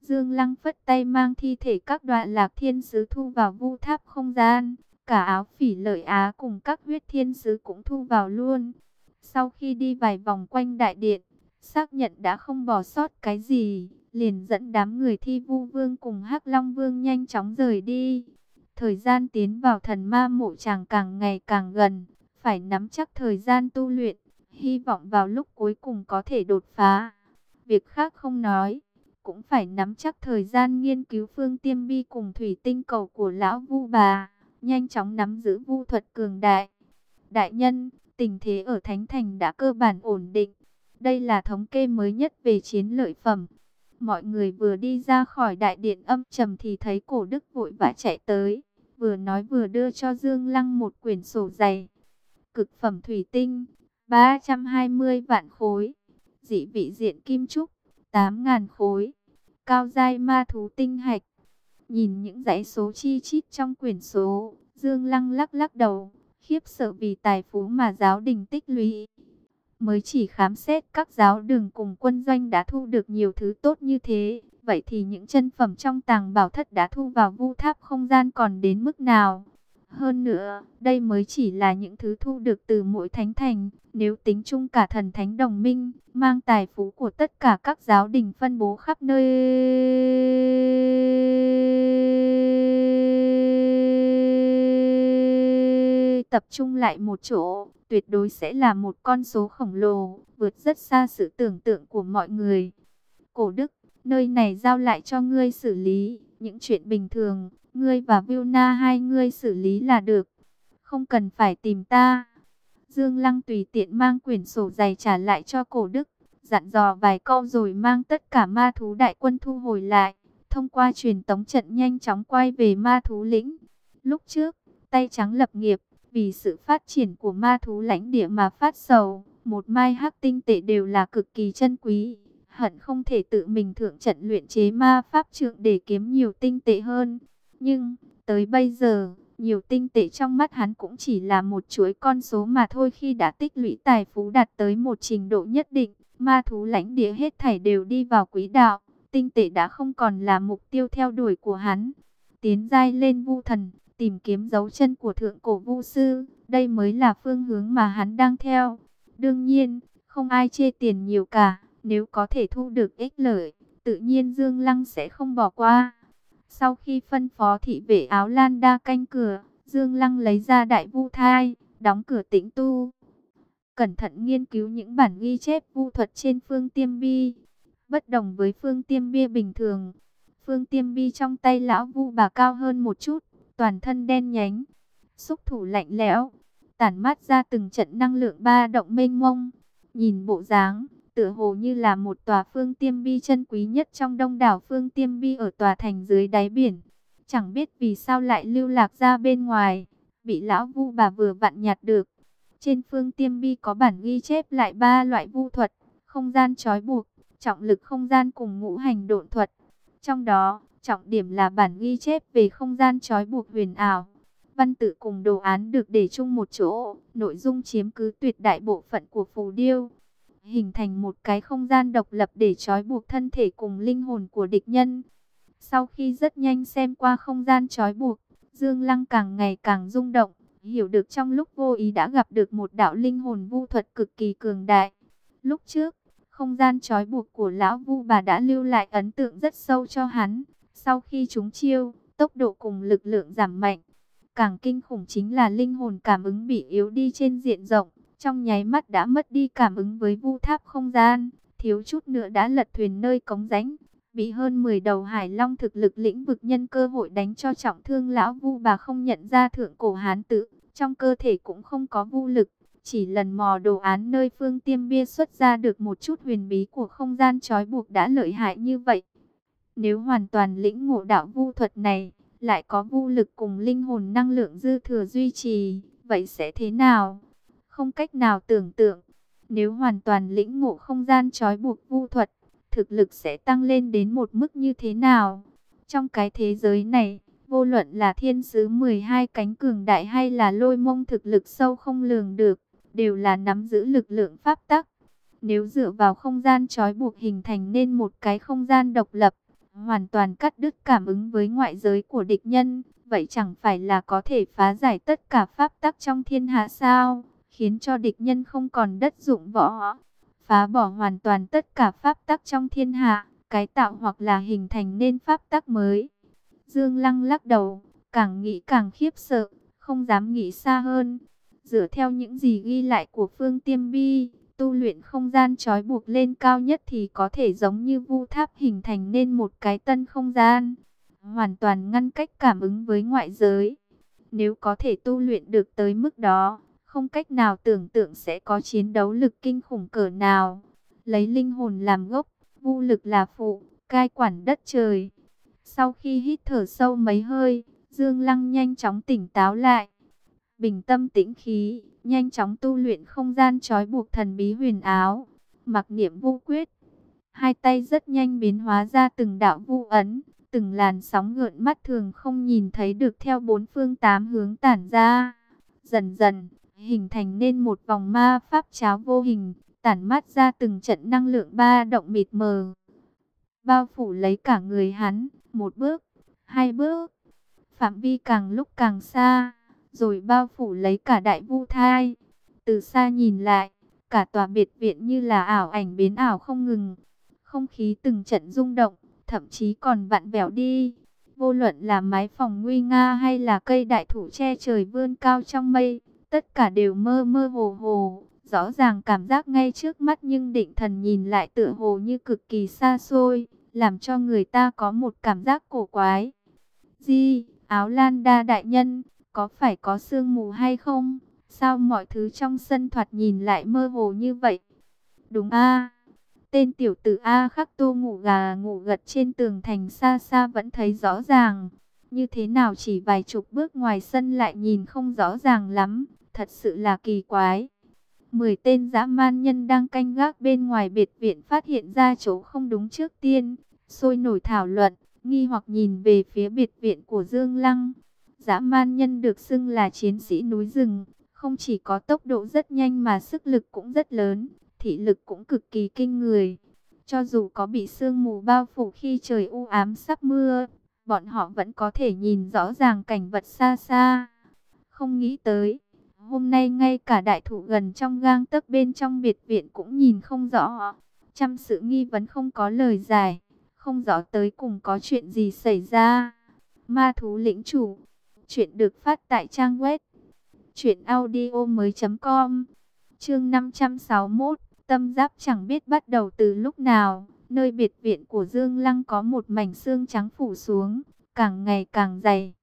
Dương Lăng phất tay mang thi thể các đoạn lạc thiên sứ thu vào vu tháp không gian. Cả áo phỉ lợi á cùng các huyết thiên sứ cũng thu vào luôn. Sau khi đi vài vòng quanh đại điện, xác nhận đã không bỏ sót cái gì, liền dẫn đám người thi vu vương cùng hắc long vương nhanh chóng rời đi. Thời gian tiến vào thần ma mộ chàng càng ngày càng gần, phải nắm chắc thời gian tu luyện, hy vọng vào lúc cuối cùng có thể đột phá. Việc khác không nói, cũng phải nắm chắc thời gian nghiên cứu phương tiêm bi cùng thủy tinh cầu của lão vu bà, nhanh chóng nắm giữ vu thuật cường đại. Đại nhân, tình thế ở Thánh Thành đã cơ bản ổn định. Đây là thống kê mới nhất về chiến lợi phẩm. Mọi người vừa đi ra khỏi đại điện âm trầm thì thấy cổ đức vội vã chạy tới. Vừa nói vừa đưa cho Dương Lăng một quyển sổ dày. Cực phẩm thủy tinh, 320 vạn khối. Dị vị diện kim trúc, 8.000 khối. Cao giai ma thú tinh hạch. Nhìn những dãy số chi chít trong quyển số, Dương Lăng lắc lắc đầu, khiếp sợ vì tài phú mà giáo đình tích lũy. Mới chỉ khám xét các giáo đường cùng quân doanh đã thu được nhiều thứ tốt như thế, vậy thì những chân phẩm trong tàng bảo thất đã thu vào vu tháp không gian còn đến mức nào? Hơn nữa, đây mới chỉ là những thứ thu được từ mỗi thánh thành, nếu tính chung cả thần thánh đồng minh, mang tài phú của tất cả các giáo đình phân bố khắp nơi tập trung lại một chỗ, tuyệt đối sẽ là một con số khổng lồ, vượt rất xa sự tưởng tượng của mọi người. Cổ Đức, nơi này giao lại cho ngươi xử lý, những chuyện bình thường, ngươi và Vilna hai ngươi xử lý là được, không cần phải tìm ta. Dương Lăng tùy tiện mang quyển sổ dày trả lại cho cổ đức, dặn dò vài câu rồi mang tất cả ma thú đại quân thu hồi lại, thông qua truyền tống trận nhanh chóng quay về ma thú lĩnh. Lúc trước, tay trắng lập nghiệp, vì sự phát triển của ma thú lãnh địa mà phát sầu, một mai hắc tinh tệ đều là cực kỳ chân quý, hận không thể tự mình thượng trận luyện chế ma pháp trượng để kiếm nhiều tinh tệ hơn. Nhưng, tới bây giờ, nhiều tinh tệ trong mắt hắn cũng chỉ là một chuỗi con số mà thôi khi đã tích lũy tài phú đạt tới một trình độ nhất định. Ma thú lãnh địa hết thảy đều đi vào quỹ đạo, tinh tệ đã không còn là mục tiêu theo đuổi của hắn. Tiến giai lên vu thần, tìm kiếm dấu chân của thượng cổ vu sư, đây mới là phương hướng mà hắn đang theo. Đương nhiên, không ai chê tiền nhiều cả, nếu có thể thu được ích lợi, tự nhiên Dương Lăng sẽ không bỏ qua. Sau khi phân phó thị vệ áo lan đa canh cửa, Dương Lăng lấy ra đại vu thai, đóng cửa tĩnh tu. Cẩn thận nghiên cứu những bản ghi chép vu thuật trên phương tiêm bi. Bất đồng với phương tiêm bia bình thường, phương tiêm bi trong tay lão vu bà cao hơn một chút, toàn thân đen nhánh, xúc thủ lạnh lẽo, tản mát ra từng trận năng lượng ba động mênh mông. Nhìn bộ dáng, tựa hồ như là một tòa phương tiêm bi chân quý nhất trong đông đảo phương tiêm bi ở tòa thành dưới đáy biển. Chẳng biết vì sao lại lưu lạc ra bên ngoài, bị lão vu bà vừa vặn nhặt được. Trên phương tiêm bi có bản ghi chép lại ba loại vu thuật, không gian trói buộc, trọng lực không gian cùng ngũ hành độn thuật. Trong đó, trọng điểm là bản ghi chép về không gian trói buộc huyền ảo. Văn tự cùng đồ án được để chung một chỗ, nội dung chiếm cứ tuyệt đại bộ phận của phù điêu hình thành một cái không gian độc lập để trói buộc thân thể cùng linh hồn của địch nhân. Sau khi rất nhanh xem qua không gian trói buộc, Dương Lăng càng ngày càng rung động, hiểu được trong lúc vô ý đã gặp được một đạo linh hồn vu thuật cực kỳ cường đại. Lúc trước, không gian trói buộc của lão vu bà đã lưu lại ấn tượng rất sâu cho hắn. Sau khi chúng chiêu, tốc độ cùng lực lượng giảm mạnh. Càng kinh khủng chính là linh hồn cảm ứng bị yếu đi trên diện rộng. Trong nháy mắt đã mất đi cảm ứng với vu tháp không gian, thiếu chút nữa đã lật thuyền nơi cống rãnh, bị hơn 10 đầu hải long thực lực lĩnh vực nhân cơ hội đánh cho trọng thương lão vu bà không nhận ra thượng cổ hán tự, trong cơ thể cũng không có vu lực, Chỉ lần mò đồ án nơi phương tiêm bia xuất ra được một chút huyền bí của không gian trói buộc đã lợi hại như vậy. Nếu hoàn toàn lĩnh ngộ đạo vu thuật này, lại có vu lực cùng linh hồn năng lượng dư thừa duy trì, vậy sẽ thế nào? Không cách nào tưởng tượng. Nếu hoàn toàn lĩnh ngộ không gian trói buộc vu thuật, thực lực sẽ tăng lên đến một mức như thế nào? Trong cái thế giới này, vô luận là thiên sứ 12 cánh cường đại hay là lôi mông thực lực sâu không lường được, đều là nắm giữ lực lượng pháp tắc. Nếu dựa vào không gian trói buộc hình thành nên một cái không gian độc lập, hoàn toàn cắt đứt cảm ứng với ngoại giới của địch nhân, vậy chẳng phải là có thể phá giải tất cả pháp tắc trong thiên hạ sao, khiến cho địch nhân không còn đất dụng võ, phá bỏ hoàn toàn tất cả pháp tắc trong thiên hạ, cái tạo hoặc là hình thành nên pháp tắc mới. Dương Lăng lắc đầu, càng nghĩ càng khiếp sợ, không dám nghĩ xa hơn. Dựa theo những gì ghi lại của Phương Tiêm Bi, tu luyện không gian trói buộc lên cao nhất thì có thể giống như vu tháp hình thành nên một cái tân không gian, hoàn toàn ngăn cách cảm ứng với ngoại giới. Nếu có thể tu luyện được tới mức đó, không cách nào tưởng tượng sẽ có chiến đấu lực kinh khủng cỡ nào. Lấy linh hồn làm gốc, vu lực là phụ, cai quản đất trời. Sau khi hít thở sâu mấy hơi, Dương Lăng nhanh chóng tỉnh táo lại. Bình tâm tĩnh khí, nhanh chóng tu luyện không gian trói buộc thần bí huyền áo, mặc niệm vu quyết. Hai tay rất nhanh biến hóa ra từng đạo vu ấn, từng làn sóng gợn mắt thường không nhìn thấy được theo bốn phương tám hướng tản ra. Dần dần, hình thành nên một vòng ma pháp cháo vô hình, tản mát ra từng trận năng lượng ba động mịt mờ. Bao phủ lấy cả người hắn, một bước, hai bước, phạm vi càng lúc càng xa rồi bao phủ lấy cả đại vu thai. Từ xa nhìn lại, cả tòa biệt viện như là ảo ảnh biến ảo không ngừng. Không khí từng trận rung động, thậm chí còn vặn vẹo đi. Vô luận là mái phòng nguy nga hay là cây đại thụ che trời vươn cao trong mây, tất cả đều mơ mơ hồ hồ. Rõ ràng cảm giác ngay trước mắt nhưng định thần nhìn lại tựa hồ như cực kỳ xa xôi, làm cho người ta có một cảm giác cổ quái. Di, áo lan đa đại nhân, có phải có sương mù hay không? Sao mọi thứ trong sân thoạt nhìn lại mơ hồ như vậy? Đúng a Tên tiểu tử A khắc tô ngủ gà ngủ gật trên tường thành xa xa vẫn thấy rõ ràng. Như thế nào chỉ vài chục bước ngoài sân lại nhìn không rõ ràng lắm. Thật sự là kỳ quái. Mười tên dã man nhân đang canh gác bên ngoài biệt viện phát hiện ra chỗ không đúng trước tiên. Sôi nổi thảo luận, nghi hoặc nhìn về phía biệt viện của Dương Lăng. Dã man nhân được xưng là chiến sĩ núi rừng, không chỉ có tốc độ rất nhanh mà sức lực cũng rất lớn, thị lực cũng cực kỳ kinh người. Cho dù có bị sương mù bao phủ khi trời u ám sắp mưa, bọn họ vẫn có thể nhìn rõ ràng cảnh vật xa xa. Không nghĩ tới, hôm nay ngay cả đại thủ gần trong gang tấc bên trong biệt viện cũng nhìn không rõ. Trăm sự nghi vấn không có lời giải, không rõ tới cùng có chuyện gì xảy ra. Ma thú lĩnh chủ Chuyện được phát tại trang web truyệnaudiomoi.com. Chương 561, tâm giáp chẳng biết bắt đầu từ lúc nào, nơi biệt viện của Dương Lăng có một mảnh xương trắng phủ xuống, càng ngày càng dày.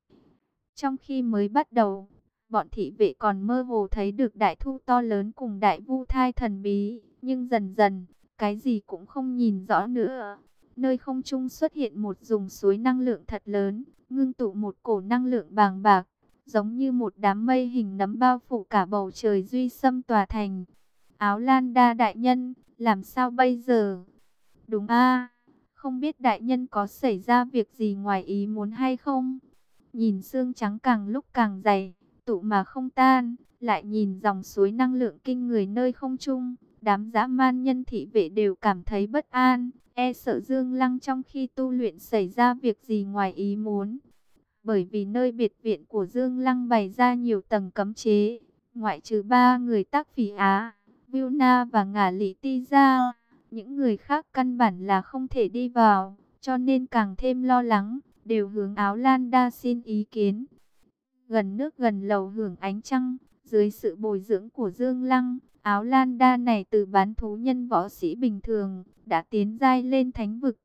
Trong khi mới bắt đầu, bọn thị vệ còn mơ hồ thấy được đại thu to lớn cùng đại vu thai thần bí, nhưng dần dần, cái gì cũng không nhìn rõ nữa. Nơi không trung xuất hiện một dùng suối năng lượng thật lớn, ngưng tụ một cổ năng lượng bàng bạc, giống như một đám mây hình nấm bao phủ cả bầu trời duy xâm tòa thành. Áo Lan đa đại nhân, làm sao bây giờ? Đúng a không biết đại nhân có xảy ra việc gì ngoài ý muốn hay không? Nhìn xương trắng càng lúc càng dày, tụ mà không tan, lại nhìn dòng suối năng lượng kinh người nơi không trung, đám dã man nhân thị vệ đều cảm thấy bất an, e sợ Dương Lăng trong khi tu luyện xảy ra việc gì ngoài ý muốn. Bởi vì nơi biệt viện của Dương Lăng bày ra nhiều tầng cấm chế, ngoại trừ ba người tác phỉ Á, Vilna và ngả lý ti ra, những người khác căn bản là không thể đi vào, cho nên càng thêm lo lắng, đều hướng áo lan đa xin ý kiến. Gần nước gần lầu hưởng ánh trăng, dưới sự bồi dưỡng của Dương Lăng, áo lan đa này từ bán thú nhân võ sĩ bình thường, đã tiến giai lên thánh vực.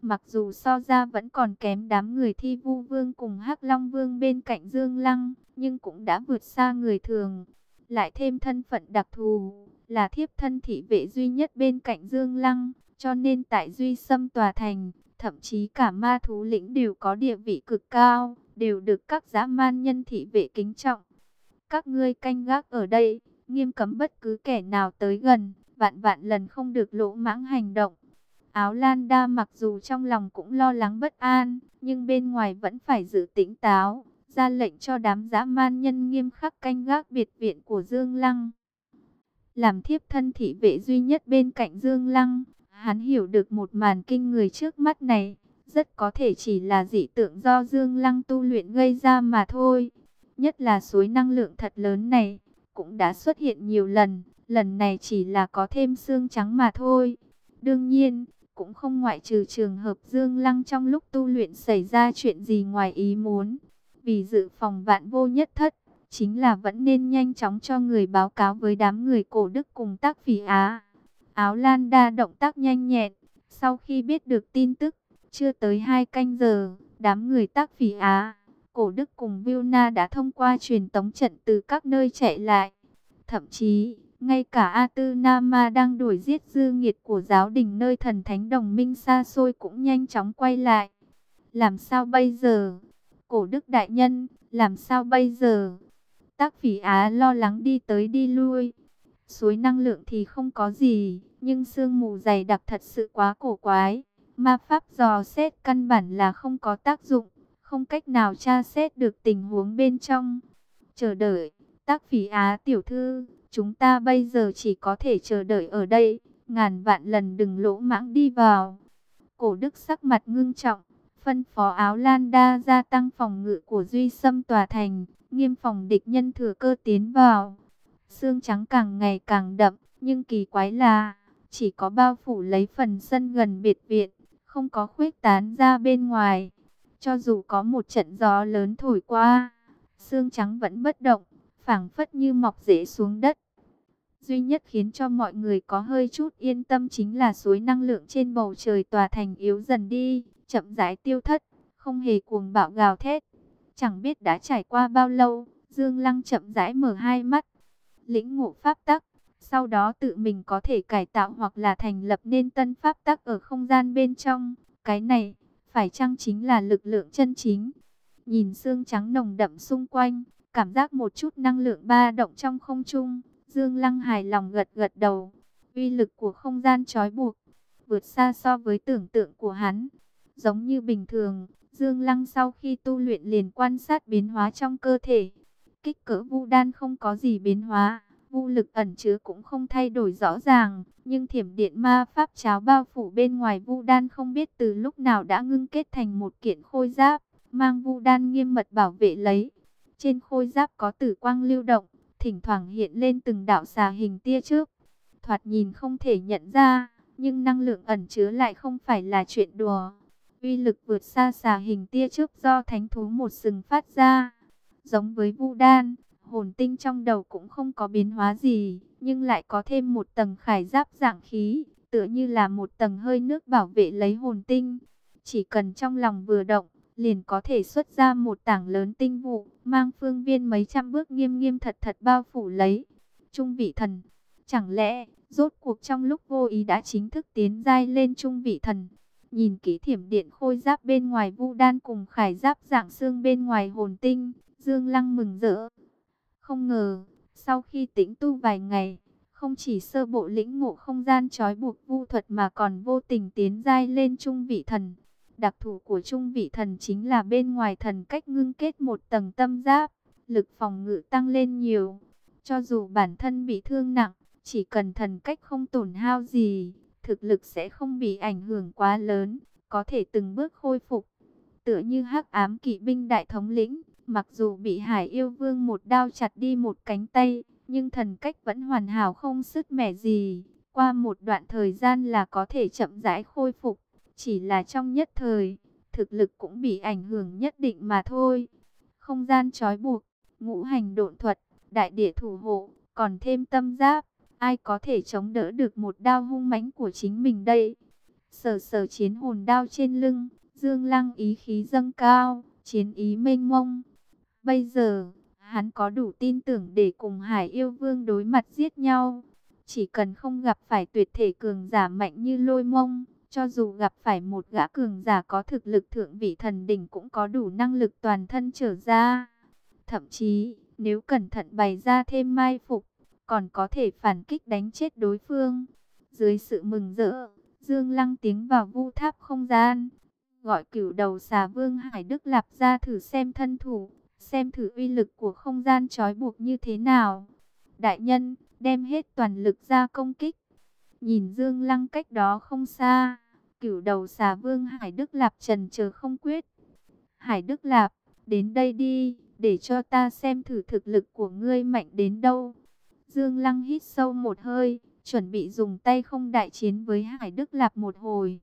Mặc dù so ra vẫn còn kém đám người thi vu vương cùng hắc long vương bên cạnh Dương Lăng, nhưng cũng đã vượt xa người thường. lại thêm thân phận đặc thù, là thiếp thân thị vệ duy nhất bên cạnh Dương Lăng, cho nên tại Duy Sâm Tòa Thành, thậm chí cả ma thú lĩnh đều có địa vị cực cao, đều được các dã man nhân thị vệ kính trọng. Các ngươi canh gác ở đây, nghiêm cấm bất cứ kẻ nào tới gần, vạn vạn lần không được lỗ mãng hành động. Áo Lan Đa mặc dù trong lòng cũng lo lắng bất an, nhưng bên ngoài vẫn phải giữ tỉnh táo, ra lệnh cho đám dã man nhân nghiêm khắc canh gác biệt viện của Dương Lăng. Làm thiếp thân thị vệ duy nhất bên cạnh Dương Lăng, hắn hiểu được một màn kinh người trước mắt này, rất có thể chỉ là dị tượng do Dương Lăng tu luyện gây ra mà thôi. Nhất là suối năng lượng thật lớn này, cũng đã xuất hiện nhiều lần, lần này chỉ là có thêm xương trắng mà thôi. Đương nhiên, cũng không ngoại trừ trường hợp Dương Lăng trong lúc tu luyện xảy ra chuyện gì ngoài ý muốn. Vì dự phòng vạn vô nhất thất, chính là vẫn nên nhanh chóng cho người báo cáo với đám người cổ đức cùng tác phỉ Á. Áo Lan đa động tác nhanh nhẹn, sau khi biết được tin tức, chưa tới hai canh giờ, đám người tác phỉ Á, cổ đức cùng Vilna đã thông qua truyền tống trận từ các nơi chạy lại. Thậm chí, ngay cả A Tư Nama đang đuổi giết dư nghiệt của giáo đình nơi thần thánh đồng minh xa xôi cũng nhanh chóng quay lại. Làm sao bây giờ? Cổ đức đại nhân, làm sao bây giờ? Tác phỉ Á lo lắng đi tới đi lui. Suối năng lượng thì không có gì, nhưng sương mù dày đặc thật sự quá cổ quái. Ma pháp dò xét căn bản là không có tác dụng, không cách nào tra xét được tình huống bên trong. Chờ đợi, tác phí Á tiểu thư, chúng ta bây giờ chỉ có thể chờ đợi ở đây, ngàn vạn lần đừng lỗ mãng đi vào. Cổ đức sắc mặt ngưng trọng, phân phó áo lan đa gia tăng phòng ngự của duy sâm tòa thành, nghiêm phòng địch nhân thừa cơ tiến vào. Sương trắng càng ngày càng đậm, nhưng kỳ quái là, chỉ có bao phủ lấy phần sân gần biệt viện, không có khuếch tán ra bên ngoài. Cho dù có một trận gió lớn thổi qua, xương trắng vẫn bất động, phảng phất như mọc rễ xuống đất. Duy nhất khiến cho mọi người có hơi chút yên tâm chính là suối năng lượng trên bầu trời tòa thành yếu dần đi, chậm rãi tiêu thất, không hề cuồng bạo gào thét. Chẳng biết đã trải qua bao lâu, Dương Lăng chậm rãi mở hai mắt, lĩnh ngộ pháp tắc, sau đó tự mình có thể cải tạo hoặc là thành lập nên tân pháp tắc ở không gian bên trong. Cái này, phải chăng chính là lực lượng chân chính? Nhìn xương trắng nồng đậm xung quanh, cảm giác một chút năng lượng ba động trong không trung, Dương Lăng hài lòng gật gật đầu. Uy lực của không gian trói buộc, vượt xa so với tưởng tượng của hắn. Giống như bình thường, Dương Lăng sau khi tu luyện liền quan sát biến hóa trong cơ thể. Kích cỡ vu đan không có gì biến hóa, vu lực ẩn chứa cũng không thay đổi rõ ràng, nhưng thiểm điện ma pháp cháo bao phủ bên ngoài vu đan không biết từ lúc nào đã ngưng kết thành một kiện khôi giáp, mang vu đan nghiêm mật bảo vệ lấy. Trên khôi giáp có tử quang lưu động, thỉnh thoảng hiện lên từng đạo xà hình tia trước. Thoạt nhìn không thể nhận ra, nhưng năng lượng ẩn chứa lại không phải là chuyện đùa. Uy lực vượt xa xà hình tia trước do thánh thú một sừng phát ra. Giống với vu đan, hồn tinh trong đầu cũng không có biến hóa gì, nhưng lại có thêm một tầng khải giáp dạng khí, tựa như là một tầng hơi nước bảo vệ lấy hồn tinh. Chỉ cần trong lòng vừa động, liền có thể xuất ra một tảng lớn tinh vụ, mang phương viên mấy trăm bước nghiêm nghiêm thật thật bao phủ lấy. Trung vị thần, chẳng lẽ, rốt cuộc trong lúc vô ý đã chính thức tiến giai lên trung vị thần. Nhìn kỹ thiểm điện khôi giáp bên ngoài vu đan cùng khải giáp dạng xương bên ngoài hồn tinh, Dương Lăng mừng rỡ. Không ngờ, sau khi tĩnh tu vài ngày, không chỉ sơ bộ lĩnh ngộ không gian trói buộc vu thuật mà còn vô tình tiến giai lên trung vị thần. Đặc thù của trung vị thần chính là bên ngoài thần cách ngưng kết một tầng tâm giáp, lực phòng ngự tăng lên nhiều. Cho dù bản thân bị thương nặng, chỉ cần thần cách không tổn hao gì, thực lực sẽ không bị ảnh hưởng quá lớn, có thể từng bước khôi phục. Tựa như hắc ám kỵ binh đại thống lĩnh, mặc dù bị hải yêu vương một đao chặt đi một cánh tay, nhưng thần cách vẫn hoàn hảo không sứt mẻ gì. Qua một đoạn thời gian là có thể chậm rãi khôi phục, chỉ là trong nhất thời, thực lực cũng bị ảnh hưởng nhất định mà thôi. Không gian trói buộc, ngũ hành độn thuật, đại địa thủ hộ, còn thêm tâm giáp, ai có thể chống đỡ được một đao hung mãnh của chính mình đây? Sờ sờ chiến hồn đao trên lưng, Dương Lăng ý khí dâng cao, chiến ý mênh mông. Bây giờ, Hắn có đủ tin tưởng để cùng Hải yêu vương đối mặt giết nhau. Chỉ cần không gặp phải tuyệt thể cường giả mạnh như lôi mông, cho dù gặp phải một gã cường giả có thực lực thượng vị thần đỉnh cũng có đủ năng lực toàn thân trở ra. Thậm chí, nếu cẩn thận bày ra thêm mai phục, còn có thể phản kích đánh chết đối phương. Dưới sự mừng rỡ, Dương Lăng tiến vào vu tháp không gian, gọi cửu đầu xà vương Hải Đức Lạp ra thử xem thân thủ, xem thử uy lực của không gian trói buộc như thế nào. Đại nhân, đem hết toàn lực ra công kích. Nhìn Dương Lăng cách đó không xa, cửu đầu xà vương Hải Đức Lạp trần chờ không quyết. Hải Đức Lạp, đến đây đi, để cho ta xem thử thực lực của ngươi mạnh đến đâu. Dương Lăng hít sâu một hơi, chuẩn bị dùng tay không đại chiến với Hải Đức Lạp một hồi.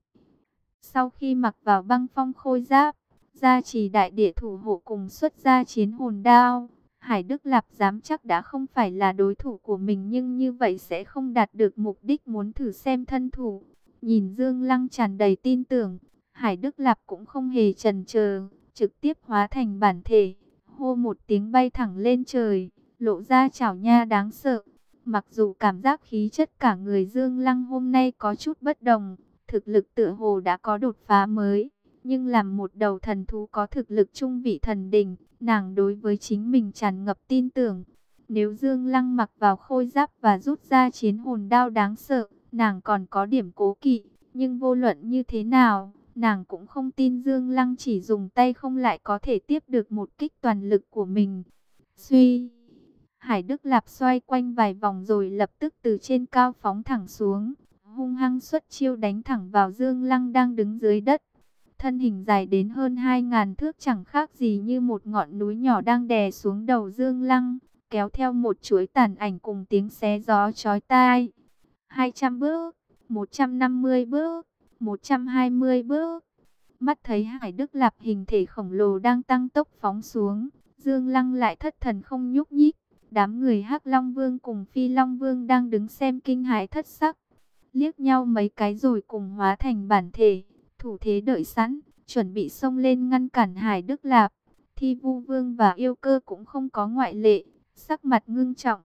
Sau khi mặc vào băng phong khôi giáp, gia trì đại địa thủ hộ cùng xuất ra chiến hồn đao, Hải Đức Lạp dám chắc đã không phải là đối thủ của mình nhưng như vậy sẽ không đạt được mục đích muốn thử xem thân thủ. Nhìn Dương Lăng tràn đầy tin tưởng, Hải Đức Lạp cũng không hề chần chờ, trực tiếp hóa thành bản thể, hô một tiếng bay thẳng lên trời, lộ ra chảo nha đáng sợ. Mặc dù cảm giác khí chất cả người Dương Lăng hôm nay có chút bất đồng, thực lực tựa hồ đã có đột phá mới, nhưng làm một đầu thần thú có thực lực trung vị thần đỉnh, nàng đối với chính mình tràn ngập tin tưởng. Nếu Dương Lăng mặc vào khôi giáp và rút ra chiến hồn đao đáng sợ, nàng còn có điểm cố kỵ, nhưng vô luận như thế nào, nàng cũng không tin Dương Lăng chỉ dùng tay không lại có thể tiếp được một kích toàn lực của mình. Suy, Hải Đức Lạp xoay quanh vài vòng rồi lập tức từ trên cao phóng thẳng xuống, hung hăng xuất chiêu đánh thẳng vào Dương Lăng đang đứng dưới đất. Thân hình dài đến hơn 2.000 thước chẳng khác gì như một ngọn núi nhỏ đang đè xuống đầu Dương Lăng, kéo theo một chuỗi tàn ảnh cùng tiếng xé gió chói tai. 200 bước, 150 bước, 120 bước. Mắt thấy Hải Đức Lạp hình thể khổng lồ đang tăng tốc phóng xuống, Dương Lăng lại thất thần không nhúc nhích. Đám người Hắc Long Vương cùng Phi Long Vương đang đứng xem kinh hãi thất sắc, liếc nhau mấy cái rồi cùng hóa thành bản thể, thủ thế đợi sẵn, chuẩn bị xông lên ngăn cản Hải Đức Lạp. Thi Vu Vương và Yêu Cơ cũng không có ngoại lệ, sắc mặt ngưng trọng.